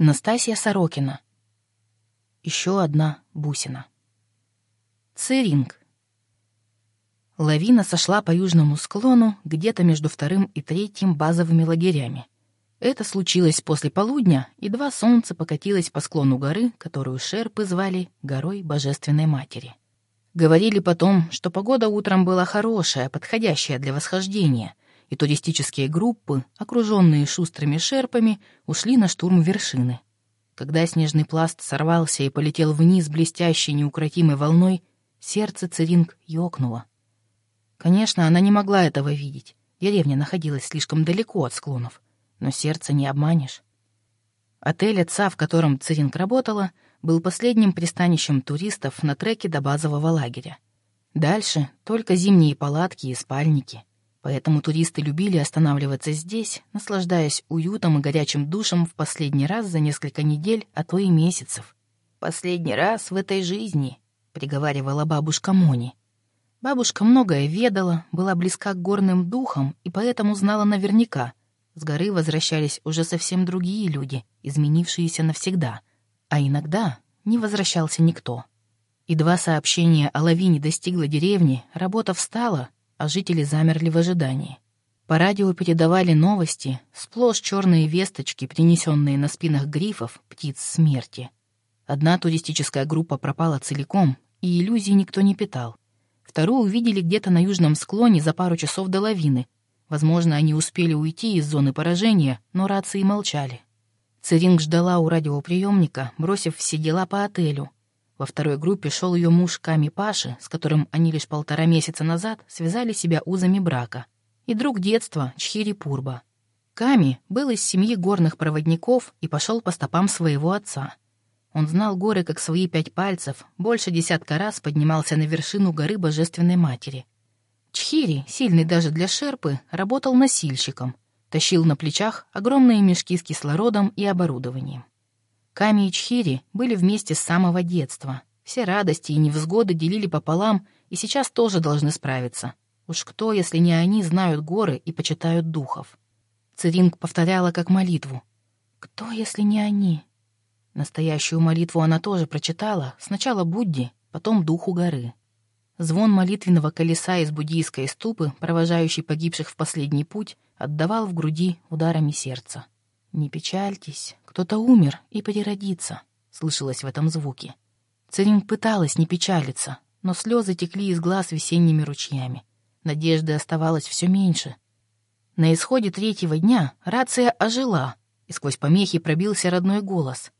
Настасья Сорокина. Еще одна бусина. Циринг. Лавина сошла по южному склону где-то между вторым и третьим базовыми лагерями. Это случилось после полудня, и два солнца покатилось по склону горы, которую шерпы звали Горой Божественной Матери. Говорили потом, что погода утром была хорошая, подходящая для восхождения, и туристические группы, окруженные шустрыми шерпами, ушли на штурм вершины. Когда снежный пласт сорвался и полетел вниз блестящей неукротимой волной, сердце Церинг ёкнуло. Конечно, она не могла этого видеть. Деревня находилась слишком далеко от склонов. Но сердце не обманешь. Отель отца, в котором Церинг работала, был последним пристанищем туристов на треке до базового лагеря. Дальше только зимние палатки и спальники. Поэтому туристы любили останавливаться здесь, наслаждаясь уютом и горячим душем в последний раз за несколько недель, а то и месяцев. «Последний раз в этой жизни», — приговаривала бабушка Мони. Бабушка многое ведала, была близка к горным духам и поэтому знала наверняка. С горы возвращались уже совсем другие люди, изменившиеся навсегда. А иногда не возвращался никто. И два сообщения о лавине достигла деревни, работа встала, а жители замерли в ожидании. По радио передавали новости, сплошь черные весточки, принесенные на спинах грифов птиц смерти. Одна туристическая группа пропала целиком, и иллюзий никто не питал. Вторую увидели где-то на южном склоне за пару часов до лавины. Возможно, они успели уйти из зоны поражения, но рации молчали. Церинг ждала у радиоприемника, бросив все дела по отелю, во второй группе шел ее муж Ками Паши, с которым они лишь полтора месяца назад связали себя узами брака, и друг детства Чхири Пурба. Ками был из семьи горных проводников и пошел по стопам своего отца. Он знал горы как свои пять пальцев, больше десятка раз поднимался на вершину горы Божественной Матери. Чхири, сильный даже для шерпы, работал носильщиком, тащил на плечах огромные мешки с кислородом и оборудованием. Ками и Чхири были вместе с самого детства. Все радости и невзгоды делили пополам, и сейчас тоже должны справиться. Уж кто, если не они, знают горы и почитают духов. Циринг повторяла как молитву. «Кто, если не они?» Настоящую молитву она тоже прочитала, сначала Будде, потом Духу горы. Звон молитвенного колеса из буддийской ступы, провожающий погибших в последний путь, отдавал в груди ударами сердца. «Не печальтесь, кто-то умер и переродится», — слышалось в этом звуке. Царин пыталась не печалиться, но слезы текли из глаз весенними ручьями. Надежды оставалось все меньше. На исходе третьего дня рация ожила, и сквозь помехи пробился родной голос.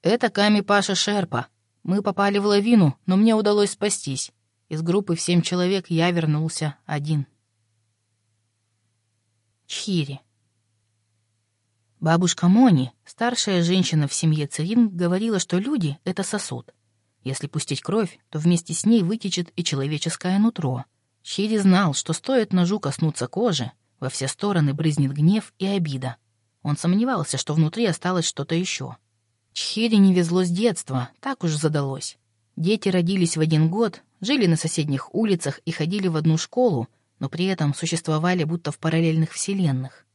«Это Ками Паша Шерпа. Мы попали в лавину, но мне удалось спастись. Из группы в семь человек я вернулся один». Чхири. Бабушка Мони, старшая женщина в семье Церин, говорила, что люди — это сосуд. Если пустить кровь, то вместе с ней вытечет и человеческое нутро. Чири знал, что стоит ножу коснуться кожи, во все стороны брызнет гнев и обида. Он сомневался, что внутри осталось что-то еще. Чхири не везло с детства, так уж задалось. Дети родились в один год, жили на соседних улицах и ходили в одну школу, но при этом существовали будто в параллельных вселенных.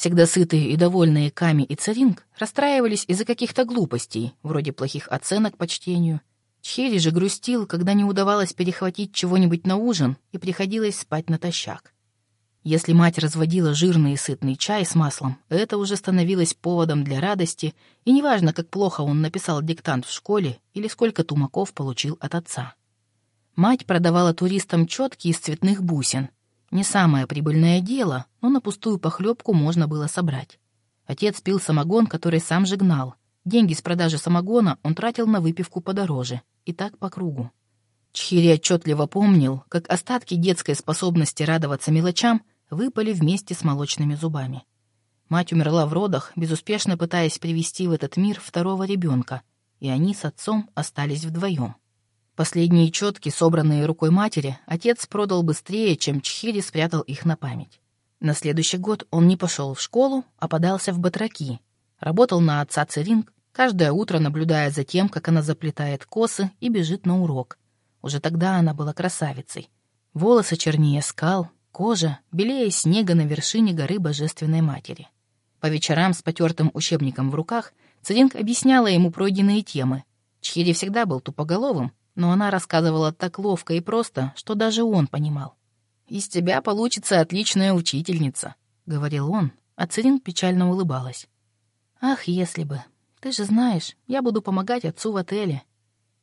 Всегда сытые и довольные Ками и Царинг расстраивались из-за каких-то глупостей, вроде плохих оценок по чтению. Чхери же грустил, когда не удавалось перехватить чего-нибудь на ужин и приходилось спать натощак. Если мать разводила жирный и сытный чай с маслом, это уже становилось поводом для радости, и неважно, как плохо он написал диктант в школе или сколько тумаков получил от отца. Мать продавала туристам четки из цветных бусин — не самое прибыльное дело, но на пустую похлебку можно было собрать. Отец пил самогон, который сам же гнал. Деньги с продажи самогона он тратил на выпивку подороже. И так по кругу. Чхири отчетливо помнил, как остатки детской способности радоваться мелочам выпали вместе с молочными зубами. Мать умерла в родах, безуспешно пытаясь привести в этот мир второго ребенка, и они с отцом остались вдвоем. Последние четки, собранные рукой матери, отец продал быстрее, чем Чхири спрятал их на память. На следующий год он не пошел в школу, а подался в батраки. Работал на отца Церинг, каждое утро наблюдая за тем, как она заплетает косы и бежит на урок. Уже тогда она была красавицей. Волосы чернее скал, кожа белее снега на вершине горы Божественной Матери. По вечерам с потертым учебником в руках Церинг объясняла ему пройденные темы. Чхири всегда был тупоголовым, но она рассказывала так ловко и просто, что даже он понимал. «Из тебя получится отличная учительница», — говорил он, а Церинг печально улыбалась. «Ах, если бы. Ты же знаешь, я буду помогать отцу в отеле.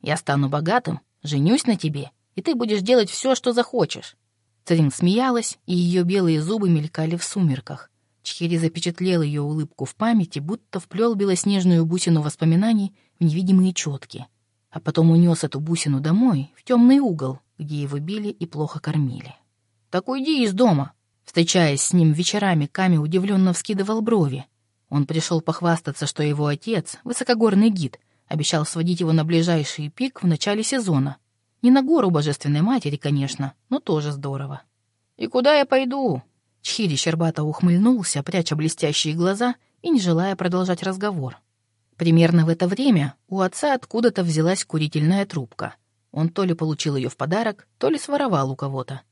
Я стану богатым, женюсь на тебе, и ты будешь делать все, что захочешь». Церинг смеялась, и ее белые зубы мелькали в сумерках. Чхири запечатлел ее улыбку в памяти, будто вплел белоснежную бусину воспоминаний в невидимые четки, а потом унес эту бусину домой, в темный угол, где его били и плохо кормили. «Так уйди из дома!» Встречаясь с ним вечерами, Ками удивленно вскидывал брови. Он пришел похвастаться, что его отец, высокогорный гид, обещал сводить его на ближайший пик в начале сезона. Не на гору Божественной Матери, конечно, но тоже здорово. «И куда я пойду?» Чхири щербато ухмыльнулся, пряча блестящие глаза и не желая продолжать разговор. Примерно в это время у отца откуда-то взялась курительная трубка. Он то ли получил ее в подарок, то ли своровал у кого-то.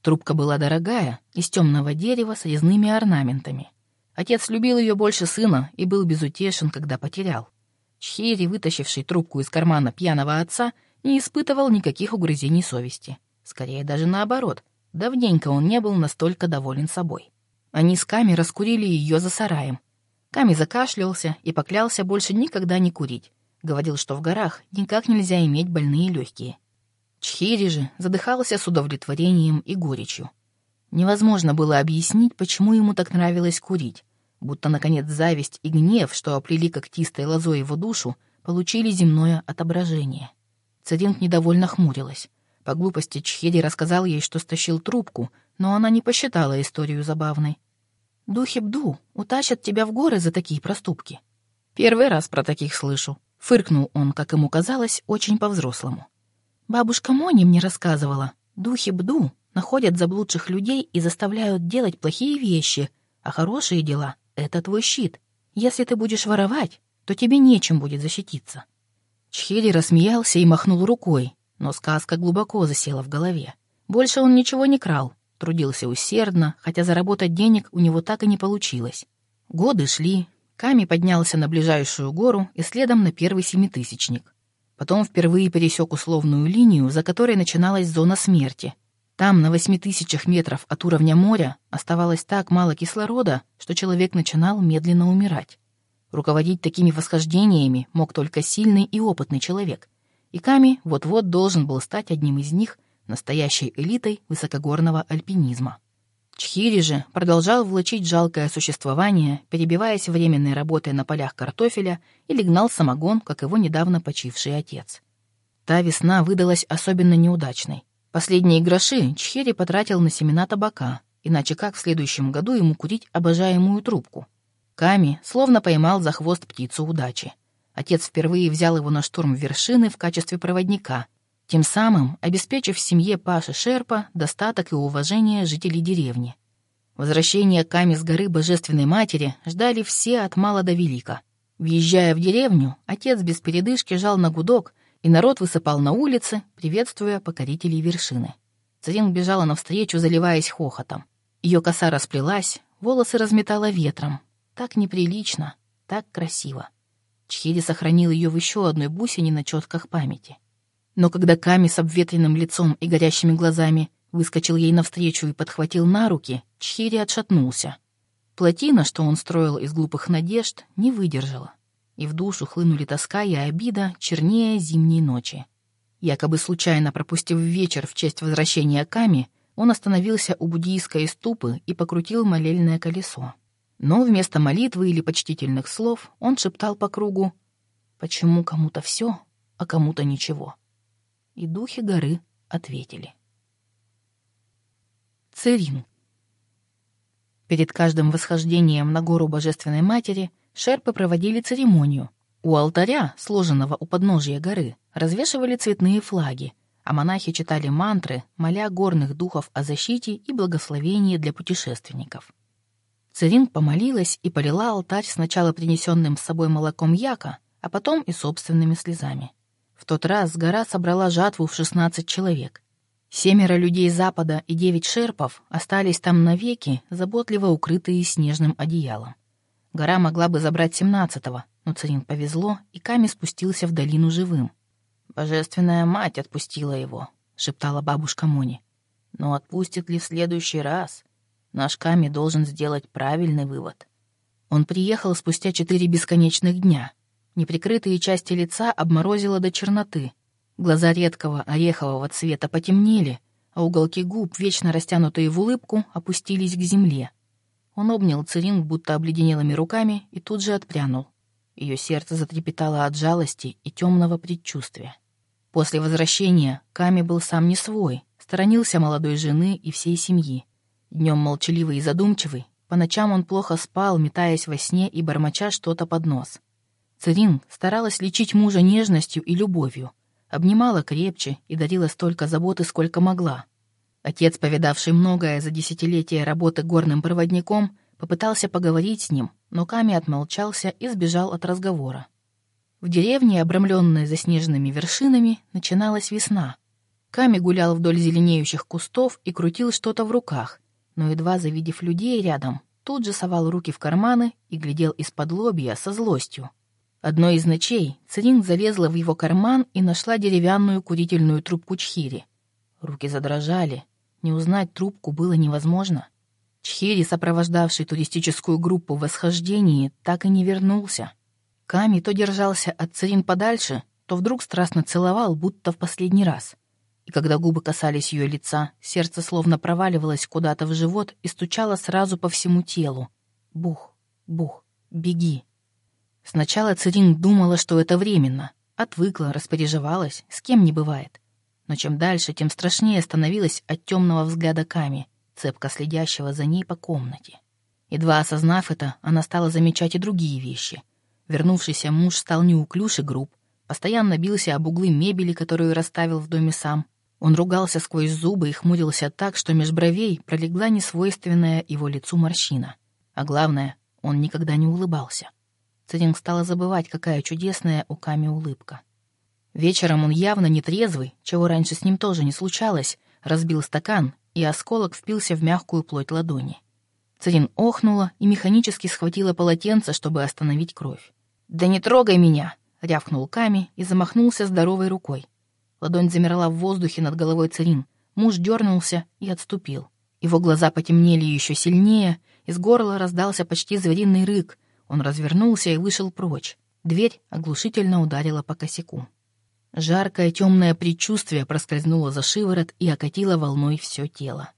Трубка была дорогая, из темного дерева с резными орнаментами. Отец любил ее больше сына и был безутешен, когда потерял. Чхири, вытащивший трубку из кармана пьяного отца, не испытывал никаких угрызений совести. Скорее даже наоборот. Давненько он не был настолько доволен собой. Они с Ками раскурили ее за сараем. Ками закашлялся и поклялся больше никогда не курить. Говорил, что в горах никак нельзя иметь больные легкие. Чхири же задыхался с удовлетворением и горечью. Невозможно было объяснить, почему ему так нравилось курить, будто, наконец, зависть и гнев, что оплели когтистой лозой его душу, получили земное отображение. Царинг недовольно хмурилась. По глупости Чхири рассказал ей, что стащил трубку, но она не посчитала историю забавной. «Духи Бду утащат тебя в горы за такие проступки». «Первый раз про таких слышу», — фыркнул он, как ему казалось, очень по-взрослому. Бабушка Мони мне рассказывала, духи Бду находят заблудших людей и заставляют делать плохие вещи, а хорошие дела — это твой щит. Если ты будешь воровать, то тебе нечем будет защититься». Чхели рассмеялся и махнул рукой, но сказка глубоко засела в голове. Больше он ничего не крал, трудился усердно, хотя заработать денег у него так и не получилось. Годы шли, Ками поднялся на ближайшую гору и следом на первый семитысячник. Потом впервые пересек условную линию, за которой начиналась зона смерти. Там, на восьми тысячах метров от уровня моря, оставалось так мало кислорода, что человек начинал медленно умирать. Руководить такими восхождениями мог только сильный и опытный человек. И Ками вот-вот должен был стать одним из них, настоящей элитой высокогорного альпинизма. Чхири же продолжал влачить жалкое существование, перебиваясь временной работой на полях картофеля или гнал самогон, как его недавно почивший отец. Та весна выдалась особенно неудачной. Последние гроши Чхири потратил на семена табака, иначе как в следующем году ему курить обожаемую трубку. Ками словно поймал за хвост птицу удачи. Отец впервые взял его на штурм вершины в качестве проводника — тем самым обеспечив семье Паши Шерпа достаток и уважение жителей деревни. Возвращение Ками с горы Божественной Матери ждали все от мала до велика. Въезжая в деревню, отец без передышки жал на гудок, и народ высыпал на улицы, приветствуя покорителей вершины. Царин бежала навстречу, заливаясь хохотом. Ее коса расплелась, волосы разметала ветром. Так неприлично, так красиво. Чхири сохранил ее в еще одной бусине на четках памяти. Но когда Ками с обветренным лицом и горящими глазами выскочил ей навстречу и подхватил на руки, Чхири отшатнулся. Плотина, что он строил из глупых надежд, не выдержала, и в душу хлынули тоска и обида, чернее зимней ночи. Якобы случайно пропустив вечер в честь возвращения Ками, он остановился у буддийской ступы и покрутил молельное колесо. Но вместо молитвы или почтительных слов он шептал по кругу «Почему кому-то все, а кому-то ничего?» И духи горы ответили. Церин. Перед каждым восхождением на гору Божественной Матери шерпы проводили церемонию. У алтаря, сложенного у подножия горы, развешивали цветные флаги, а монахи читали мантры, моля горных духов о защите и благословении для путешественников. Церин помолилась и полила алтарь сначала принесенным с собой молоком яка, а потом и собственными слезами. Тот раз гора собрала жатву в 16 человек. Семеро людей Запада и девять шерпов остались там навеки, заботливо укрытые снежным одеялом. Гора могла бы забрать семнадцатого, Но Царин повезло, и Ками спустился в долину живым. «Божественная мать отпустила его», — шептала бабушка Мони. «Но отпустит ли в следующий раз? Наш Ками должен сделать правильный вывод». Он приехал спустя четыре бесконечных дня. Неприкрытые части лица обморозило до черноты. Глаза редкого орехового цвета потемнели, а уголки губ, вечно растянутые в улыбку, опустились к земле. Он обнял Цирин будто обледенелыми руками и тут же отпрянул. Ее сердце затрепетало от жалости и темного предчувствия. После возвращения Ками был сам не свой, сторонился молодой жены и всей семьи. Днем молчаливый и задумчивый, по ночам он плохо спал, метаясь во сне и бормоча что-то под нос. Цирин старалась лечить мужа нежностью и любовью, обнимала крепче и дарила столько заботы, сколько могла. Отец, повидавший многое за десятилетия работы горным проводником, попытался поговорить с ним, но Ками отмолчался и сбежал от разговора. В деревне, обрамленной заснеженными вершинами, начиналась весна. Ками гулял вдоль зеленеющих кустов и крутил что-то в руках, но, едва завидев людей рядом, тут же совал руки в карманы и глядел из-под лобья со злостью. Одной из ночей Цирин залезла в его карман и нашла деревянную курительную трубку Чхири. Руки задрожали, не узнать трубку было невозможно. Чхири, сопровождавший туристическую группу в восхождении, так и не вернулся. Ками то держался от Царин подальше, то вдруг страстно целовал, будто в последний раз. И когда губы касались ее лица, сердце словно проваливалось куда-то в живот и стучало сразу по всему телу. Бух, бух, беги. Сначала Царин думала, что это временно. Отвыкла, распереживалась, с кем не бывает. Но чем дальше, тем страшнее становилось от темного взгляда Ками, цепко следящего за ней по комнате. Едва осознав это, она стала замечать и другие вещи. Вернувшийся муж стал неуклюж и груб, постоянно бился об углы мебели, которую расставил в доме сам. Он ругался сквозь зубы и хмурился так, что меж бровей пролегла несвойственная его лицу морщина. А главное, он никогда не улыбался. Цининг стала забывать, какая чудесная у Ками улыбка. Вечером он явно нетрезвый, чего раньше с ним тоже не случалось, разбил стакан, и осколок впился в мягкую плоть ладони. Царин охнула и механически схватила полотенце, чтобы остановить кровь. «Да не трогай меня!» — рявкнул Ками и замахнулся здоровой рукой. Ладонь замерла в воздухе над головой Царин. Муж дернулся и отступил. Его глаза потемнели еще сильнее, из горла раздался почти звериный рык. Он развернулся и вышел прочь. Дверь оглушительно ударила по косяку. Жаркое темное предчувствие проскользнуло за шиворот и окатило волной все тело.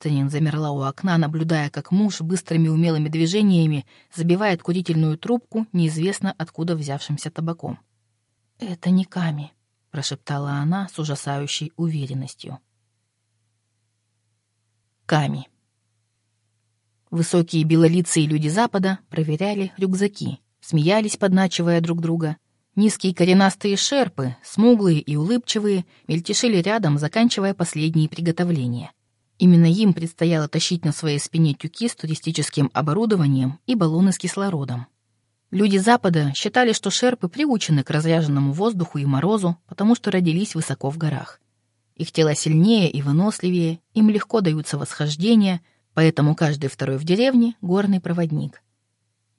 Ценин замерла у окна, наблюдая, как муж быстрыми умелыми движениями забивает курительную трубку неизвестно откуда взявшимся табаком. «Это не Ками», — прошептала она с ужасающей уверенностью. Ками. Высокие белолицые люди Запада проверяли рюкзаки, смеялись, подначивая друг друга — Низкие коренастые шерпы, смуглые и улыбчивые, мельтешили рядом, заканчивая последние приготовления. Именно им предстояло тащить на своей спине тюки с туристическим оборудованием и баллоны с кислородом. Люди Запада считали, что шерпы приучены к разряженному воздуху и морозу, потому что родились высоко в горах. Их тела сильнее и выносливее, им легко даются восхождения, поэтому каждый второй в деревне — горный проводник.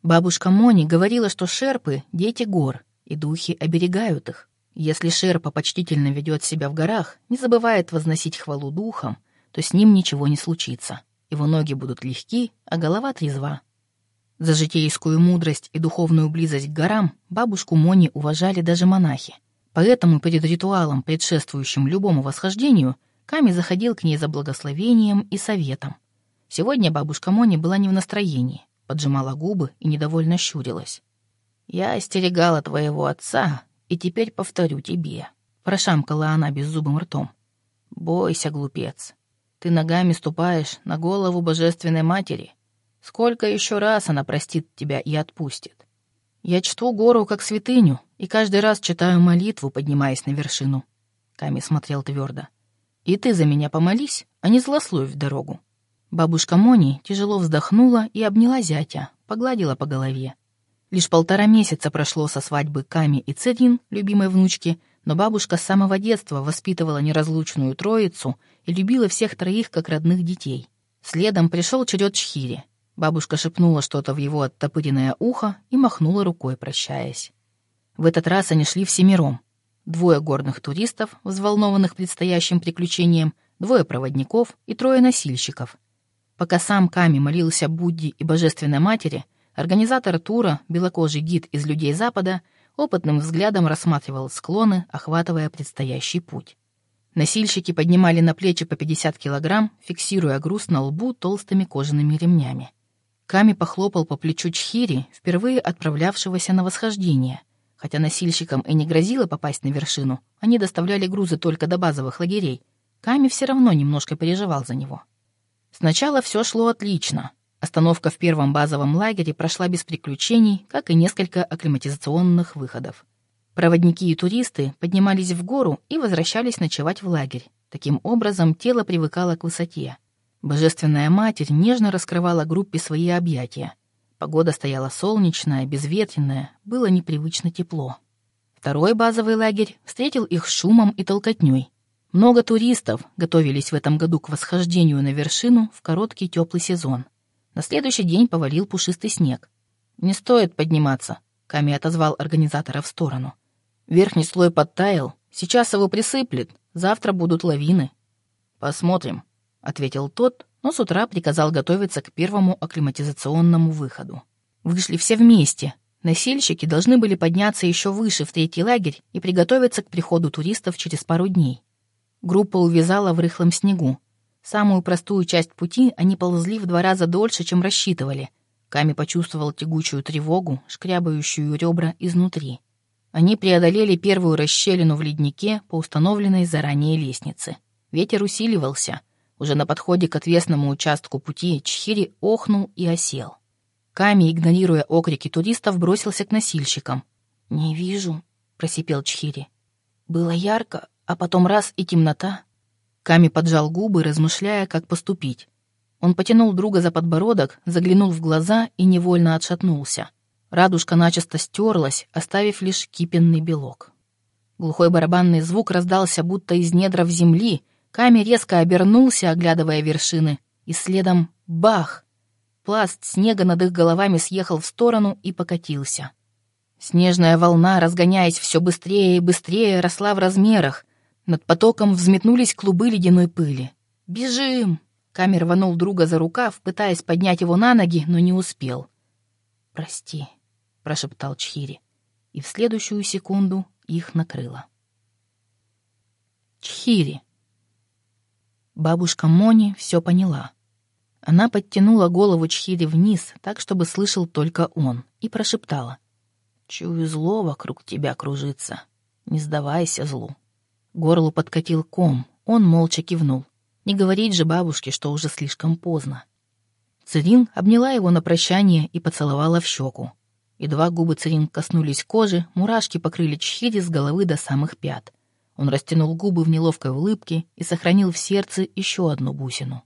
Бабушка Мони говорила, что шерпы — дети гор — и духи оберегают их. Если Шерпа почтительно ведет себя в горах, не забывает возносить хвалу духам, то с ним ничего не случится. Его ноги будут легки, а голова трезва. За житейскую мудрость и духовную близость к горам бабушку Мони уважали даже монахи. Поэтому перед ритуалом, предшествующим любому восхождению, Ками заходил к ней за благословением и советом. Сегодня бабушка Мони была не в настроении, поджимала губы и недовольно щурилась. «Я остерегала твоего отца, и теперь повторю тебе», — прошамкала она беззубым ртом. «Бойся, глупец. Ты ногами ступаешь на голову Божественной Матери. Сколько еще раз она простит тебя и отпустит? Я чту гору как святыню, и каждый раз читаю молитву, поднимаясь на вершину». Ками смотрел твердо. «И ты за меня помолись, а не злословь в дорогу». Бабушка Мони тяжело вздохнула и обняла зятя, погладила по голове. Лишь полтора месяца прошло со свадьбы Ками и Церин, любимой внучки, но бабушка с самого детства воспитывала неразлучную троицу и любила всех троих как родных детей. Следом пришел черед Чхири. Бабушка шепнула что-то в его оттопыренное ухо и махнула рукой, прощаясь. В этот раз они шли всемиром. Двое горных туристов, взволнованных предстоящим приключением, двое проводников и трое носильщиков. Пока сам Ками молился Будде и Божественной Матери, организатор тура, белокожий гид из людей Запада, опытным взглядом рассматривал склоны, охватывая предстоящий путь. Носильщики поднимали на плечи по 50 килограмм, фиксируя груз на лбу толстыми кожаными ремнями. Ками похлопал по плечу Чхири, впервые отправлявшегося на восхождение. Хотя носильщикам и не грозило попасть на вершину, они доставляли грузы только до базовых лагерей. Ками все равно немножко переживал за него. Сначала все шло отлично. Остановка в первом базовом лагере прошла без приключений, как и несколько акклиматизационных выходов. Проводники и туристы поднимались в гору и возвращались ночевать в лагерь. Таким образом, тело привыкало к высоте. Божественная Матерь нежно раскрывала группе свои объятия. Погода стояла солнечная, безветренная, было непривычно тепло. Второй базовый лагерь встретил их шумом и толкотней. Много туристов готовились в этом году к восхождению на вершину в короткий теплый сезон. На следующий день повалил пушистый снег. «Не стоит подниматься», — Ками отозвал организатора в сторону. Верхний слой подтаял, сейчас его присыплет, завтра будут лавины. Посмотрим, ответил тот, но с утра приказал готовиться к первому акклиматизационному выходу. Вышли все вместе. Носильщики должны были подняться еще выше в третий лагерь и приготовиться к приходу туристов через пару дней. Группа увязала в рыхлом снегу. Самую простую часть пути они ползли в два раза дольше, чем рассчитывали. Ками почувствовал тягучую тревогу, шкрябающую ребра изнутри. Они преодолели первую расщелину в леднике по установленной заранее лестнице. Ветер усиливался. Уже на подходе к отвесному участку пути Чхири охнул и осел. Ками, игнорируя окрики туристов, бросился к носильщикам. «Не вижу», — просипел Чхири. «Было ярко, а потом раз и темнота». Ками поджал губы, размышляя, как поступить. Он потянул друга за подбородок, заглянул в глаза и невольно отшатнулся. Радужка начисто стерлась, оставив лишь кипенный белок. Глухой барабанный звук раздался будто из недров земли, Ками резко обернулся, оглядывая вершины, и следом — бах! Пласт снега над их головами съехал в сторону и покатился. Снежная волна, разгоняясь все быстрее и быстрее, росла в размерах. Над потоком взметнулись клубы ледяной пыли. «Бежим!» Ками рванул друга за рукав, пытаясь поднять его на ноги, но не успел. «Прости», — прошептал Чхири, и в следующую секунду их накрыло. Чхири. Бабушка Мони все поняла. Она подтянула голову Чхири вниз, так, чтобы слышал только он, и прошептала. «Чую зло вокруг тебя кружится. Не сдавайся злу». Горлу подкатил ком, он молча кивнул. Не говорить же бабушке, что уже слишком поздно. Цирин обняла его на прощание и поцеловала в щеку. Едва губы Церин коснулись кожи, мурашки покрыли Чхири с головы до самых пят. Он растянул губы в неловкой улыбке и сохранил в сердце еще одну бусину.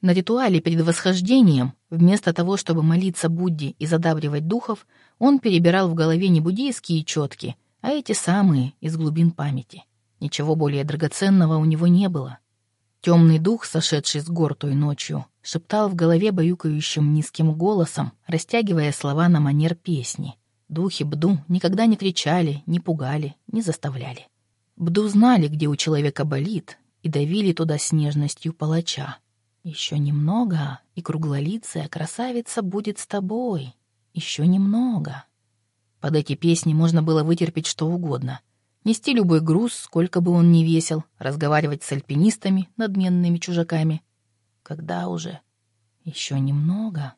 На ритуале перед восхождением, вместо того, чтобы молиться Будде и задабривать духов, он перебирал в голове не буддийские четки, а эти самые из глубин памяти. Ничего более драгоценного у него не было. Темный дух, сошедший с гор той ночью, шептал в голове баюкающим низким голосом, растягивая слова на манер песни. Духи Бду никогда не кричали, не пугали, не заставляли. Бду знали, где у человека болит, и давили туда с нежностью палача. Еще немного, и круглолицая красавица будет с тобой. Еще немного. Под эти песни можно было вытерпеть что угодно. Нести любой груз, сколько бы он ни весил, разговаривать с альпинистами, надменными чужаками, когда уже? Еще немного?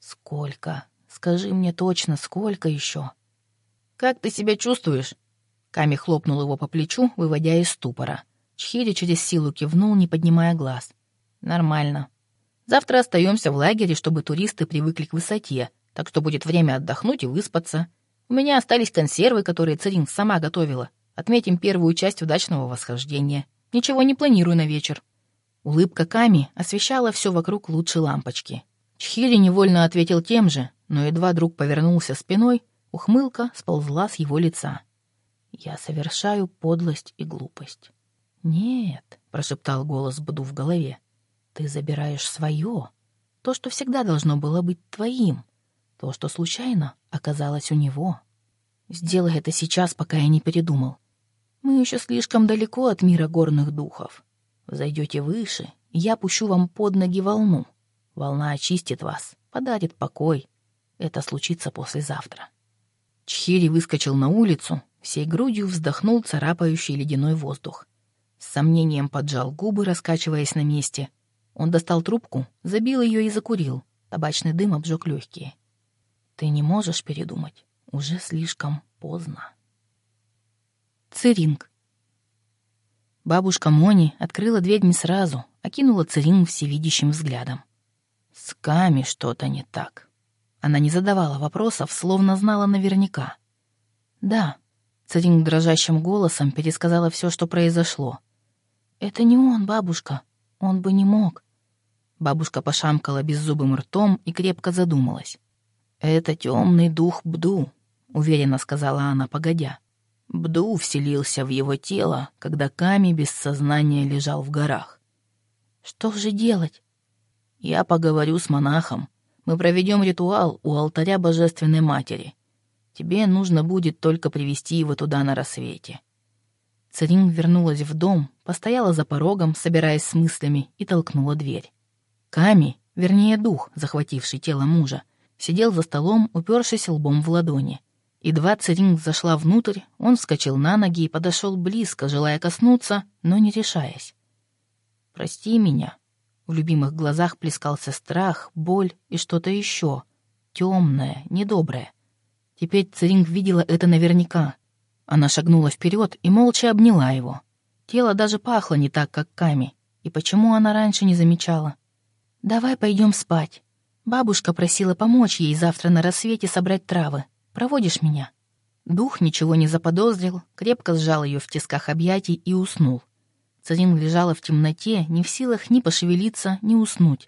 Сколько? Скажи мне точно, сколько еще? Как ты себя чувствуешь? Ками хлопнул его по плечу, выводя из ступора. Чхири через силу кивнул, не поднимая глаз. Нормально. Завтра остаемся в лагере, чтобы туристы привыкли к высоте, так что будет время отдохнуть и выспаться. У меня остались консервы, которые Царин сама готовила. Отметим первую часть удачного восхождения. Ничего не планирую на вечер. Улыбка Ками освещала все вокруг лучше лампочки. Чхири невольно ответил тем же, но едва друг повернулся спиной, ухмылка сползла с его лица. «Я совершаю подлость и глупость». «Нет», — прошептал голос Бду в голове, — «ты забираешь свое. то, что всегда должно было быть твоим, то, что случайно оказалось у него. Сделай это сейчас, пока я не передумал. Мы еще слишком далеко от мира горных духов. Зайдете выше, я пущу вам под ноги волну. Волна очистит вас, подарит покой. Это случится послезавтра. Чхири выскочил на улицу, всей грудью вздохнул царапающий ледяной воздух. С сомнением поджал губы, раскачиваясь на месте. Он достал трубку, забил ее и закурил. Табачный дым обжег легкие. Ты не можешь передумать. Уже слишком поздно. Циринг. Бабушка Мони открыла дверь не сразу, окинула Циринг всевидящим взглядом. С Ками что-то не так. Она не задавала вопросов, словно знала наверняка. «Да», — Царинг дрожащим голосом пересказала все, что произошло. «Это не он, бабушка. Он бы не мог». Бабушка пошамкала беззубым ртом и крепко задумалась. «Это темный дух Бду», — уверенно сказала она, погодя. Бду вселился в его тело, когда Ками без сознания лежал в горах. «Что же делать?» «Я поговорю с монахом. Мы проведем ритуал у алтаря Божественной Матери. Тебе нужно будет только привести его туда на рассвете». Царин вернулась в дом, постояла за порогом, собираясь с мыслями, и толкнула дверь. Ками, вернее дух, захвативший тело мужа, сидел за столом, упершись лбом в ладони — Едва Церинг зашла внутрь, он вскочил на ноги и подошел близко, желая коснуться, но не решаясь. «Прости меня». В любимых глазах плескался страх, боль и что-то еще. Темное, недоброе. Теперь Церинг видела это наверняка. Она шагнула вперед и молча обняла его. Тело даже пахло не так, как Ками. И почему она раньше не замечала? «Давай пойдем спать». Бабушка просила помочь ей завтра на рассвете собрать травы. Проводишь меня?» Дух ничего не заподозрил, крепко сжал ее в тисках объятий и уснул. Царин лежала в темноте, не в силах ни пошевелиться, ни уснуть.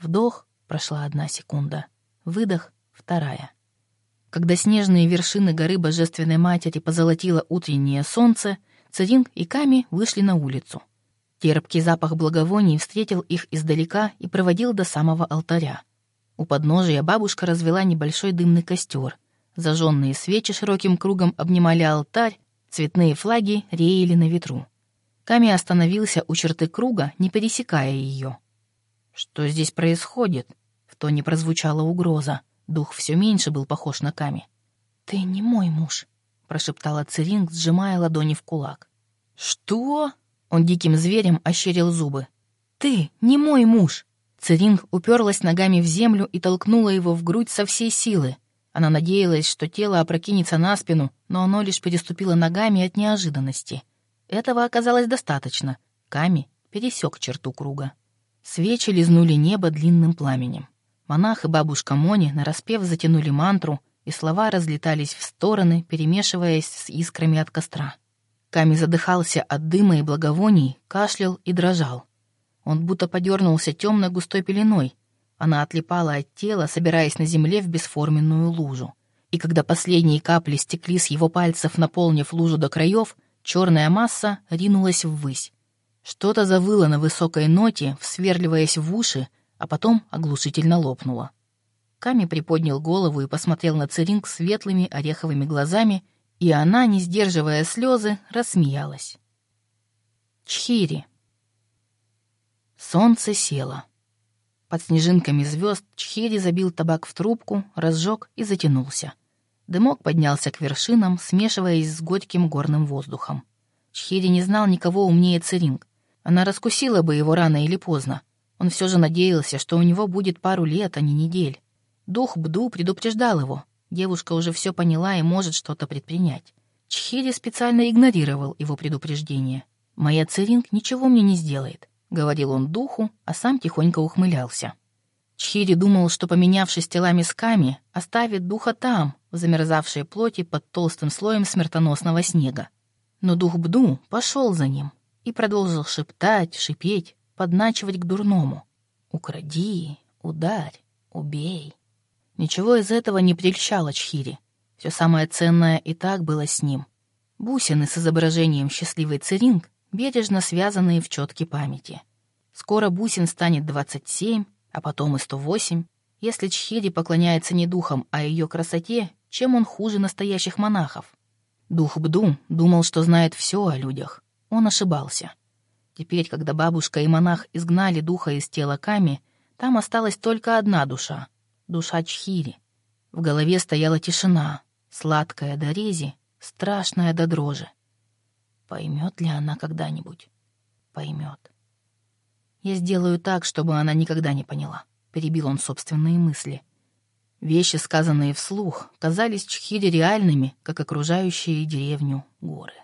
Вдох — прошла одна секунда. Выдох — вторая. Когда снежные вершины горы Божественной Матери позолотило утреннее солнце, Царинг и Ками вышли на улицу. Терпкий запах благовоний встретил их издалека и проводил до самого алтаря. У подножия бабушка развела небольшой дымный костер — Зажженные свечи широким кругом обнимали алтарь, цветные флаги реяли на ветру. Ками остановился у черты круга, не пересекая ее. «Что здесь происходит?» В тоне прозвучала угроза. Дух все меньше был похож на Ками. «Ты не мой муж», — прошептала Циринг, сжимая ладони в кулак. «Что?» — он диким зверем ощерил зубы. «Ты не мой муж!» Циринг уперлась ногами в землю и толкнула его в грудь со всей силы. Она надеялась, что тело опрокинется на спину, но оно лишь переступило ногами от неожиданности. Этого оказалось достаточно. Ками пересек черту круга. Свечи лизнули небо длинным пламенем. Монах и бабушка Мони нараспев затянули мантру, и слова разлетались в стороны, перемешиваясь с искрами от костра. Ками задыхался от дыма и благовоний, кашлял и дрожал. Он будто подернулся темной густой пеленой, она отлипала от тела, собираясь на земле в бесформенную лужу. И когда последние капли стекли с его пальцев, наполнив лужу до краев, черная масса ринулась ввысь. Что-то завыло на высокой ноте, всверливаясь в уши, а потом оглушительно лопнуло. Ками приподнял голову и посмотрел на Церинг светлыми ореховыми глазами, и она, не сдерживая слезы, рассмеялась. Чхири. Солнце село. Под снежинками звезд Чхири забил табак в трубку, разжег и затянулся. Дымок поднялся к вершинам, смешиваясь с горьким горным воздухом. Чхири не знал никого умнее Церинг. Она раскусила бы его рано или поздно. Он все же надеялся, что у него будет пару лет, а не недель. Дух Бду предупреждал его. Девушка уже все поняла и может что-то предпринять. Чхири специально игнорировал его предупреждение. «Моя Церинг ничего мне не сделает. — говорил он духу, а сам тихонько ухмылялся. Чхири думал, что, поменявшись телами с Ками, оставит духа там, в замерзавшей плоти под толстым слоем смертоносного снега. Но дух Бду пошел за ним и продолжил шептать, шипеть, подначивать к дурному. «Укради, ударь, убей». Ничего из этого не прельщало Чхири. Все самое ценное и так было с ним. Бусины с изображением счастливой Церинг бережно связанные в четке памяти. Скоро бусин станет 27, А потом и 108. Если Чхири поклоняется не духам, а ее красоте, чем он хуже настоящих монахов? Дух Бду думал, что знает все о людях. Он ошибался. Теперь, когда бабушка и монах изгнали духа из тела Ками, там осталась только одна душа — душа Чхири. В голове стояла тишина, сладкая до рези, страшная до дрожи. Поймет ли она когда-нибудь? Поймет. Я сделаю так, чтобы она никогда не поняла. Перебил он собственные мысли. Вещи, сказанные вслух, казались Чхире реальными, как окружающие деревню горы.